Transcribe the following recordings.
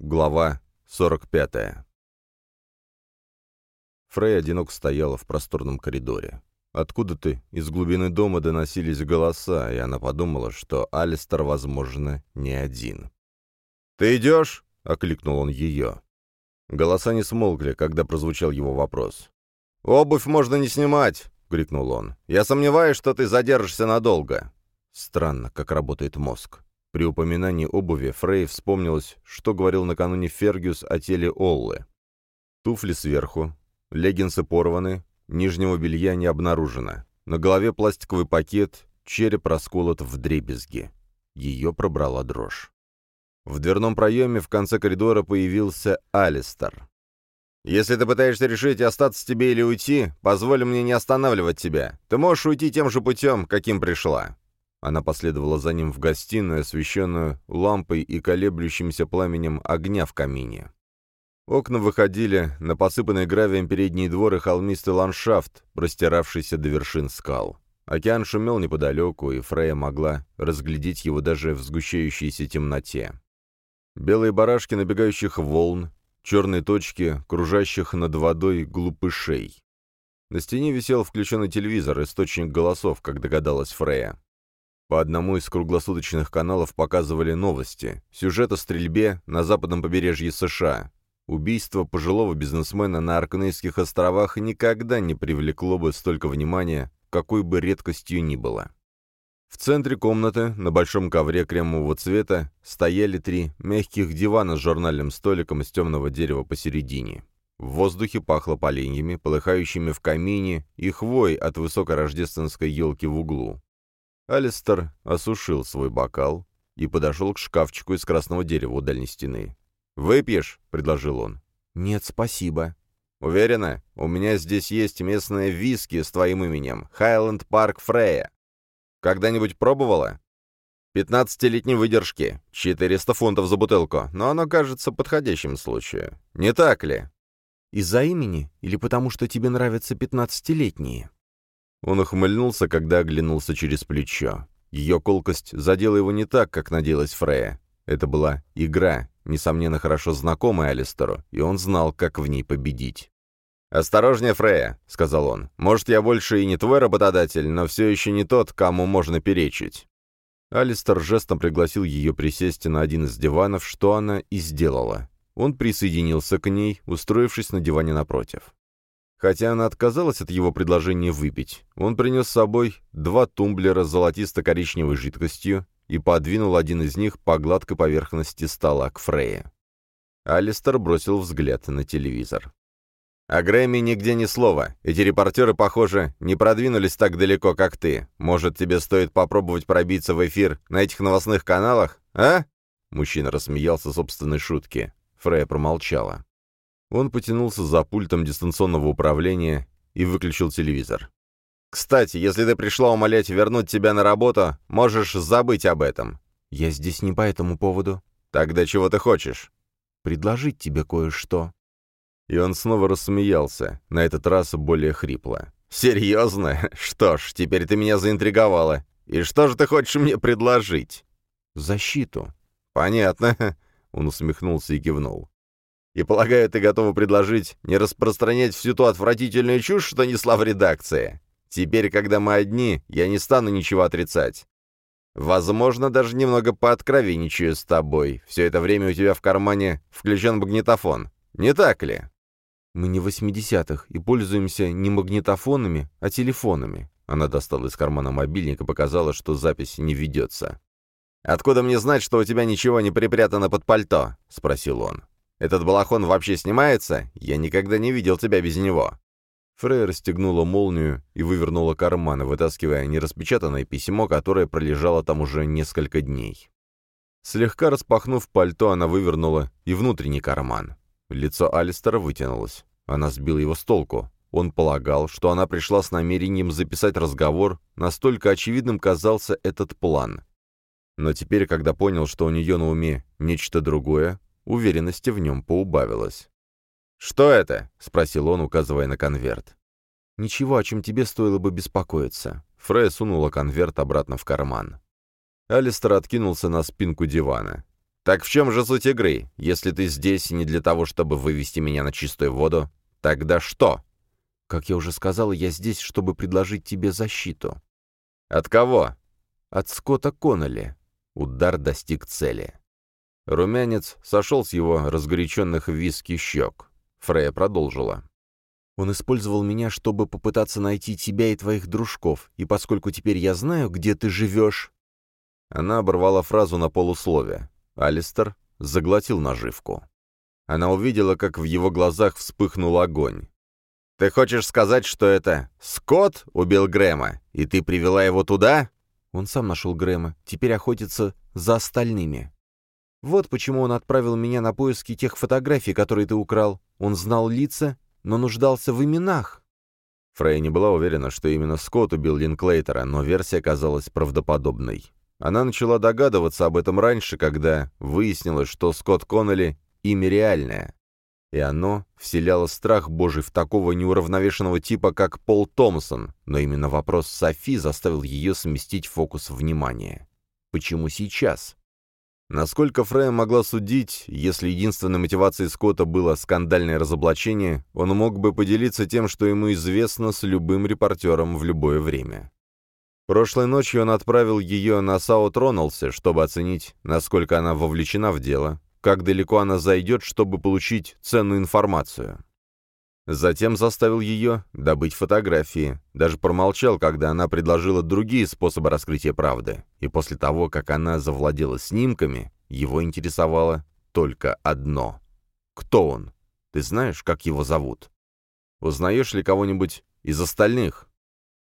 Глава 45. Фрей одинок стояла в просторном коридоре. Откуда-то из глубины дома доносились голоса, и она подумала, что Алистер, возможно, не один. «Ты идешь?» — окликнул он ее. Голоса не смолкли, когда прозвучал его вопрос. «Обувь можно не снимать!» — крикнул он. «Я сомневаюсь, что ты задержишься надолго». Странно, как работает мозг. При упоминании обуви Фрей вспомнилось, что говорил накануне Фергюс о теле Оллы. Туфли сверху, леггинсы порваны, нижнего белья не обнаружено. На голове пластиковый пакет, череп расколот в дребезги. Ее пробрала дрожь. В дверном проеме в конце коридора появился Алистер. «Если ты пытаешься решить, остаться тебе или уйти, позволь мне не останавливать тебя. Ты можешь уйти тем же путем, каким пришла. Она последовала за ним в гостиную, освещенную лампой и колеблющимся пламенем огня в камине. Окна выходили на посыпанный гравием передний двор и холмистый ландшафт, простиравшийся до вершин скал. Океан шумел неподалеку, и Фрея могла разглядеть его даже в сгущающейся темноте. Белые барашки набегающих волн, черные точки, кружащих над водой глупышей. На стене висел включенный телевизор, источник голосов, как догадалась Фрея. По одному из круглосуточных каналов показывали новости. Сюжет о стрельбе на западном побережье США. Убийство пожилого бизнесмена на Аркнейских островах никогда не привлекло бы столько внимания, какой бы редкостью ни было. В центре комнаты, на большом ковре кремового цвета, стояли три мягких дивана с журнальным столиком из темного дерева посередине. В воздухе пахло поленьями, полыхающими в камине, и хвой от высокой рождественской елки в углу. Алистер осушил свой бокал и подошел к шкафчику из красного дерева у дальней стены. «Выпьешь?» — предложил он. «Нет, спасибо». «Уверена? У меня здесь есть местные виски с твоим именем. Хайленд Парк Фрея. Когда-нибудь пробовала?» «Пятнадцатилетней выдержки. 400 фунтов за бутылку, но оно кажется подходящим случаю. Не так ли?» «Из-за имени или потому, что тебе нравятся пятнадцатилетние?» Он ухмыльнулся, когда оглянулся через плечо. Ее колкость задела его не так, как надеялась Фрея. Это была игра, несомненно, хорошо знакомая Алистеру, и он знал, как в ней победить. «Осторожнее, Фрея», — сказал он. «Может, я больше и не твой работодатель, но все еще не тот, кому можно перечить». Алистер жестом пригласил ее присесть на один из диванов, что она и сделала. Он присоединился к ней, устроившись на диване напротив. Хотя она отказалась от его предложения выпить, он принес с собой два тумблера с золотисто-коричневой жидкостью и подвинул один из них по гладкой поверхности стола к Фрейе. Алистер бросил взгляд на телевизор. «О Грэмми нигде ни слова. Эти репортеры, похоже, не продвинулись так далеко, как ты. Может, тебе стоит попробовать пробиться в эфир на этих новостных каналах, а?» Мужчина рассмеялся собственной шутке. Фрея промолчала. Он потянулся за пультом дистанционного управления и выключил телевизор. «Кстати, если ты пришла умолять вернуть тебя на работу, можешь забыть об этом». «Я здесь не по этому поводу». «Тогда чего ты хочешь?» «Предложить тебе кое-что». И он снова рассмеялся, на этот раз более хрипло. «Серьезно? Что ж, теперь ты меня заинтриговала. И что же ты хочешь мне предложить?» «Защиту». «Понятно». Он усмехнулся и кивнул. И, полагаю, ты готова предложить не распространять всю ту отвратительную чушь, что несла в редакции. Теперь, когда мы одни, я не стану ничего отрицать. Возможно, даже немного пооткровенничаю с тобой. Все это время у тебя в кармане включен магнитофон. Не так ли? Мы не в восьмидесятых и пользуемся не магнитофонами, а телефонами. Она достала из кармана мобильник и показала, что запись не ведется. «Откуда мне знать, что у тебя ничего не припрятано под пальто?» — спросил он. Этот балахон вообще снимается? Я никогда не видел тебя без него». Фрей расстегнула молнию и вывернула карманы, вытаскивая нераспечатанное письмо, которое пролежало там уже несколько дней. Слегка распахнув пальто, она вывернула и внутренний карман. Лицо Алистера вытянулось. Она сбила его с толку. Он полагал, что она пришла с намерением записать разговор, настолько очевидным казался этот план. Но теперь, когда понял, что у нее на уме нечто другое, Уверенности в нем поубавилось. «Что это?» — спросил он, указывая на конверт. «Ничего, о чем тебе стоило бы беспокоиться». Фрея сунула конверт обратно в карман. Алистер откинулся на спинку дивана. Так в чем же суть игры? Если ты здесь не для того, чтобы вывести меня на чистую воду, тогда что? Как я уже сказала, я здесь, чтобы предложить тебе защиту. От кого? От Скотта Коннелли. Удар достиг цели. Румянец сошел с его разгоряченных виски щек. Фрея продолжила. Он использовал меня, чтобы попытаться найти тебя и твоих дружков, и поскольку теперь я знаю, где ты живешь...» Она оборвала фразу на полуслове. Алистер заглотил наживку. Она увидела, как в его глазах вспыхнул огонь. «Ты хочешь сказать, что это Скотт убил Грэма, и ты привела его туда?» Он сам нашел Грэма, теперь охотится за остальными. Вот почему он отправил меня на поиски тех фотографий, которые ты украл. Он знал лица но нуждался в именах. Фрей не была уверена, что именно Скотт убил Линклейтера, но версия казалась правдоподобной. Она начала догадываться об этом раньше, когда выяснилось, что Скотт Коннелли — имя реальное. И оно вселяло страх Божий в такого неуравновешенного типа, как Пол Томпсон, но именно вопрос Софи заставил ее сместить фокус внимания. Почему сейчас? Насколько Фрея могла судить, если единственной мотивацией Скотта было скандальное разоблачение, он мог бы поделиться тем, что ему известно с любым репортером в любое время. Прошлой ночью он отправил ее на Саут Роналсе, чтобы оценить, насколько она вовлечена в дело, как далеко она зайдет, чтобы получить ценную информацию. Затем заставил ее добыть фотографии, даже промолчал, когда она предложила другие способы раскрытия правды. И после того, как она завладела снимками, его интересовало только одно. Кто он? Ты знаешь, как его зовут? Узнаешь ли кого-нибудь из остальных?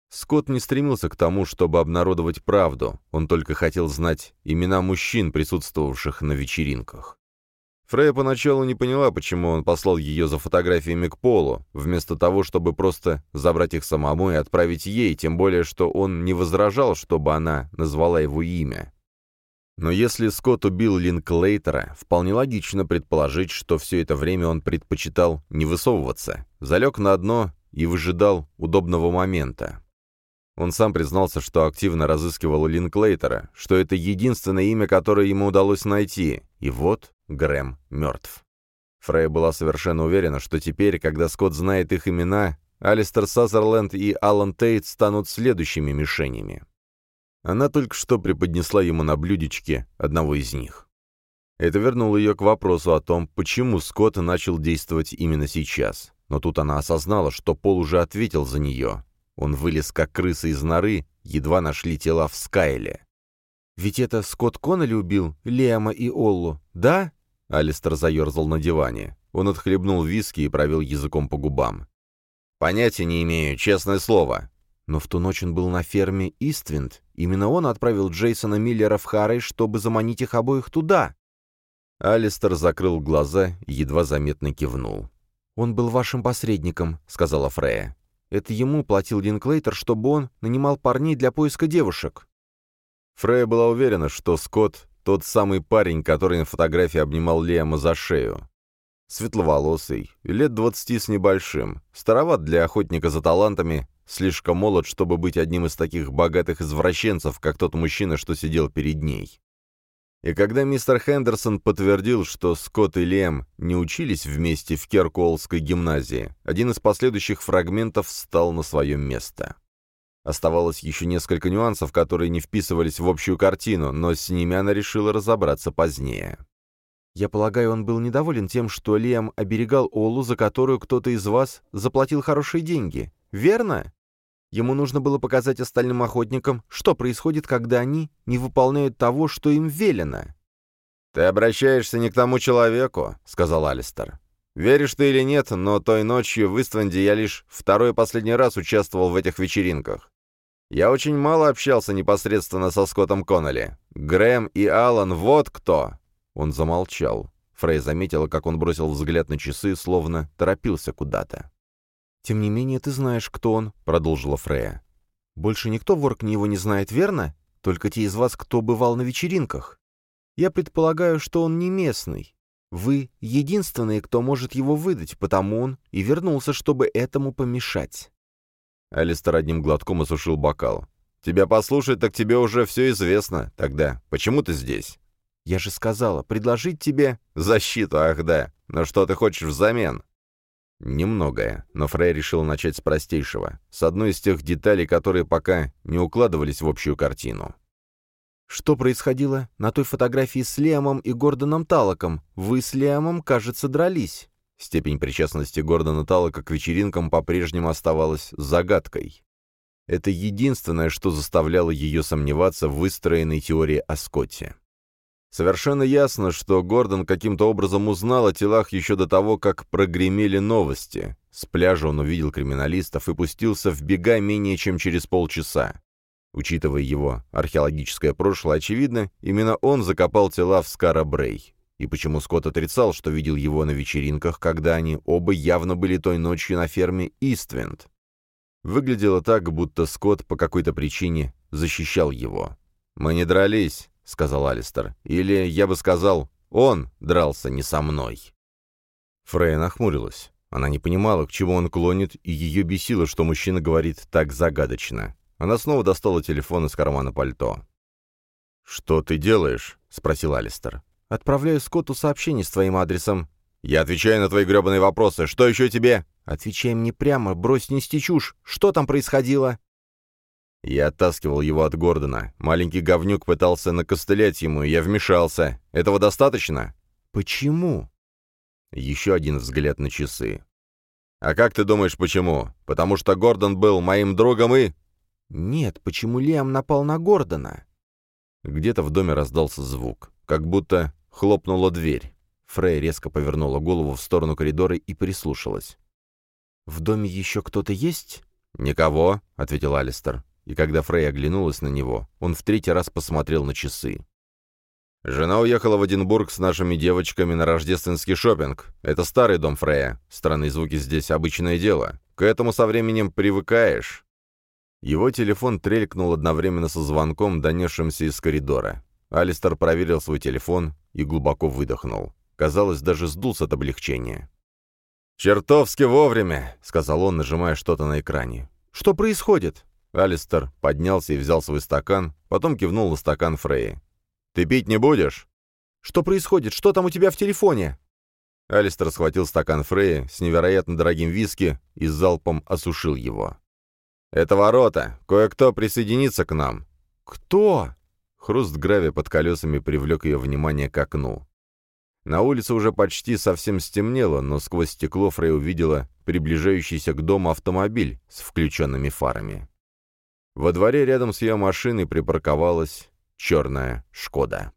Скотт не стремился к тому, чтобы обнародовать правду, он только хотел знать имена мужчин, присутствовавших на вечеринках. Фрея поначалу не поняла, почему он послал ее за фотографиями к Полу, вместо того, чтобы просто забрать их самому и отправить ей, тем более, что он не возражал, чтобы она назвала его имя. Но если Скотт убил Линклейтера, вполне логично предположить, что все это время он предпочитал не высовываться, залег на дно и выжидал удобного момента. Он сам признался, что активно разыскивал Линклейтера, что это единственное имя, которое ему удалось найти, и вот Грэм мертв. Фрей была совершенно уверена, что теперь, когда Скотт знает их имена, Алистер Сазерленд и Алан Тейт станут следующими мишенями. Она только что преподнесла ему на блюдечке одного из них. Это вернуло ее к вопросу о том, почему Скотт начал действовать именно сейчас. Но тут она осознала, что Пол уже ответил за нее. Он вылез как крыса из норы, едва нашли тела в Скайле. «Ведь это Скотт Коннелли убил Лема и Оллу, да?» Алистер заерзал на диване. Он отхлебнул виски и провел языком по губам. «Понятия не имею, честное слово». Но в ту ночь он был на ферме Иствинд. Именно он отправил Джейсона Миллера в Харрей, чтобы заманить их обоих туда. Алистер закрыл глаза и едва заметно кивнул. «Он был вашим посредником», — сказала Фрея. «Это ему платил Линклейтер, чтобы он нанимал парней для поиска девушек». Фрея была уверена, что Скотт тот самый парень, который на фотографии обнимал Лема за шею. Светловолосый, лет двадцати с небольшим, староват для охотника за талантами, слишком молод, чтобы быть одним из таких богатых извращенцев, как тот мужчина, что сидел перед ней. И когда мистер Хендерсон подтвердил, что Скотт и Лем не учились вместе в Керкуолской гимназии, один из последующих фрагментов встал на свое место. Оставалось еще несколько нюансов, которые не вписывались в общую картину, но с ними она решила разобраться позднее. «Я полагаю, он был недоволен тем, что Лиам оберегал Олу, за которую кто-то из вас заплатил хорошие деньги. Верно? Ему нужно было показать остальным охотникам, что происходит, когда они не выполняют того, что им велено». «Ты обращаешься не к тому человеку», — сказал Алистер. «Веришь ты или нет, но той ночью в Истванде я лишь второй и последний раз участвовал в этих вечеринках. Я очень мало общался непосредственно со Скоттом Коннелли. Грэм и Алан, вот кто!» Он замолчал. Фрей заметила, как он бросил взгляд на часы, словно торопился куда-то. «Тем не менее, ты знаешь, кто он», — продолжила Фрея. «Больше никто в Оркне его не знает, верно? Только те из вас, кто бывал на вечеринках. Я предполагаю, что он не местный. Вы единственные, кто может его выдать, потому он и вернулся, чтобы этому помешать». Алистер одним глотком осушил бокал. «Тебя послушать, так тебе уже все известно. Тогда почему ты здесь?» Я же сказала, предложить тебе...» «Защиту, ах да. Но что ты хочешь взамен?» Немногое, но Фрей решил начать с простейшего, с одной из тех деталей, которые пока не укладывались в общую картину. Что происходило на той фотографии с Лиамом и Гордоном Талоком? Вы с Лиамом, кажется, дрались. Степень причастности Гордона Талока к вечеринкам по-прежнему оставалась загадкой. Это единственное, что заставляло ее сомневаться в выстроенной теории о Скотте. Совершенно ясно, что Гордон каким-то образом узнал о телах еще до того, как прогремели новости. С пляжа он увидел криминалистов и пустился в бега менее чем через полчаса. Учитывая его археологическое прошлое, очевидно, именно он закопал тела в Скара-Брей. И почему Скотт отрицал, что видел его на вечеринках, когда они оба явно были той ночью на ферме Иственд? Выглядело так, будто Скотт по какой-то причине защищал его. «Мы не дрались», — сказал Алистер. «Или, я бы сказал, он дрался не со мной». Фрейя нахмурилась. Она не понимала, к чему он клонит, и ее бесило, что мужчина говорит так загадочно. Она снова достала телефон из кармана пальто. «Что ты делаешь?» — спросил Алистер. «Отправляю Скотту сообщение с твоим адресом». «Я отвечаю на твои гребаные вопросы. Что еще тебе?» «Отвечай мне прямо, брось нести чушь. Что там происходило?» Я оттаскивал его от Гордона. Маленький говнюк пытался накостылять ему, и я вмешался. Этого достаточно? Почему? Еще один взгляд на часы. А как ты думаешь, почему? Потому что Гордон был моим другом и... Нет, почему Лиам напал на Гордона? Где-то в доме раздался звук, как будто хлопнула дверь. Фрей резко повернула голову в сторону коридора и прислушалась. «В доме еще кто-то есть?» «Никого», — ответил Алистер и когда Фрей оглянулась на него, он в третий раз посмотрел на часы. «Жена уехала в Эдинбург с нашими девочками на рождественский шопинг. Это старый дом Фрея. Странные звуки здесь обычное дело. К этому со временем привыкаешь». Его телефон трелькнул одновременно со звонком, донесшимся из коридора. Алистер проверил свой телефон и глубоко выдохнул. Казалось, даже сдулся от облегчения. «Чертовски вовремя», — сказал он, нажимая что-то на экране. «Что происходит?» Алистер поднялся и взял свой стакан, потом кивнул на стакан Фреи. «Ты пить не будешь?» «Что происходит? Что там у тебя в телефоне?» Алистер схватил стакан Фреи с невероятно дорогим виски и залпом осушил его. «Это ворота. Кое-кто присоединится к нам». «Кто?» Хруст гравия под колесами привлек ее внимание к окну. На улице уже почти совсем стемнело, но сквозь стекло Фрей увидела приближающийся к дому автомобиль с включенными фарами. Во дворе рядом с ее машиной припарковалась черная «Шкода».